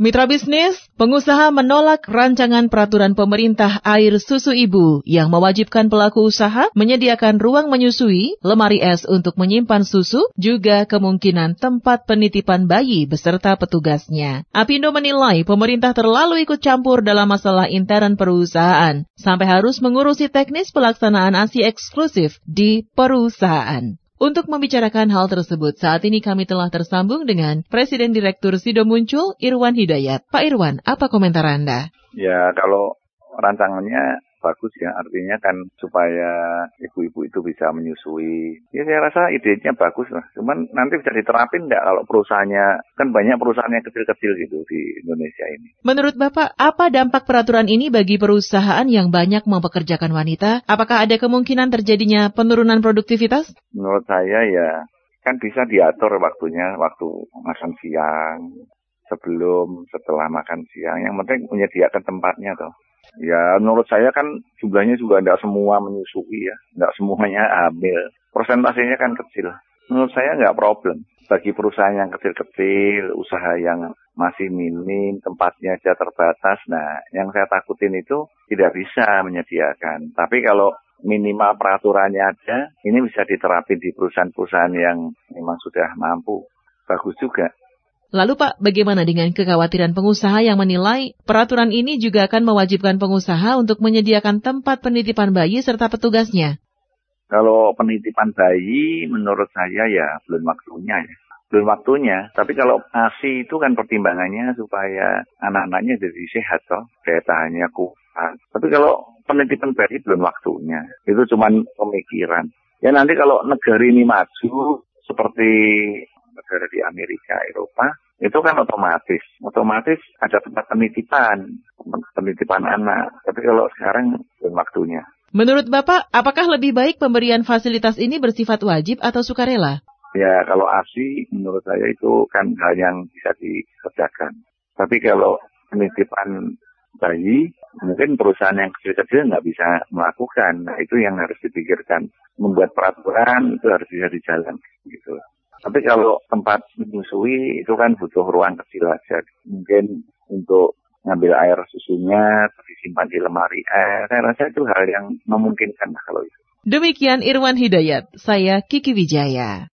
Mitra bisnis, pengusaha menolak rancangan peraturan pemerintah air susu ibu yang mewajibkan pelaku usaha menyediakan ruang menyusui, lemari es untuk menyimpan susu, juga kemungkinan tempat penitipan bayi beserta petugasnya. Apindo menilai pemerintah terlalu ikut campur dalam masalah intern perusahaan, sampai harus mengurusi teknis pelaksanaan ASI eksklusif di perusahaan. Untuk membicarakan hal tersebut, saat ini kami telah tersambung dengan Presiden Direktur Sido Muncul, Irwan Hidayat. Pak Irwan, apa komentar Anda? Ya, kalau rancangannya bagus ya. Artinya kan supaya ibu-ibu itu bisa menyusui. Ya saya rasa idenya bagus lah. Cuman nanti bisa diterapin nggak kalau perusahaannya kan banyak perusahaan yang kecil-kecil gitu di Indonesia ini. Menurut Bapak apa dampak peraturan ini bagi perusahaan yang banyak mempekerjakan wanita? Apakah ada kemungkinan terjadinya penurunan produktivitas? Menurut saya ya kan bisa diatur waktunya waktu makan siang sebelum setelah makan siang. Yang penting menyediakan tempatnya toh Ya menurut saya kan jumlahnya juga tidak semua menyusui ya, tidak semuanya hamil. Persentasenya kan kecil. Menurut saya nggak problem. Bagi perusahaan yang kecil-kecil, usaha yang masih minim, tempatnya aja terbatas. Nah, yang saya takutin itu tidak bisa menyediakan. Tapi kalau minimal peraturannya ada, ini bisa diterapin di perusahaan-perusahaan yang memang sudah mampu. Bagus juga. Lalu Pak, bagaimana dengan kekhawatiran pengusaha yang menilai peraturan ini juga akan mewajibkan pengusaha untuk menyediakan tempat penitipan bayi serta petugasnya? Kalau penitipan bayi menurut saya ya belum waktunya ya. Belum waktunya, tapi kalau ASI itu kan pertimbangannya supaya anak-anaknya jadi sehat toh, daya tahannya kuat. Tapi kalau penitipan bayi belum waktunya, itu cuma pemikiran. Ya nanti kalau negara ini maju seperti negara di Amerika, Eropa, itu kan otomatis. Otomatis ada tempat penitipan, penitipan anak. Tapi kalau sekarang belum waktunya. Menurut Bapak, apakah lebih baik pemberian fasilitas ini bersifat wajib atau sukarela? Ya, kalau ASI menurut saya itu kan hal yang bisa dikerjakan. Tapi kalau penitipan bayi, mungkin perusahaan yang kecil-kecil nggak bisa melakukan. Nah, itu yang harus dipikirkan. Membuat peraturan itu harus bisa dijalan. Gitu. Tapi kalau tempat menyusui itu kan butuh ruang kecil aja. Mungkin untuk ngambil air susunya, disimpan di lemari air. Saya rasa itu hal yang memungkinkan kalau itu. Demikian Irwan Hidayat, saya Kiki Wijaya.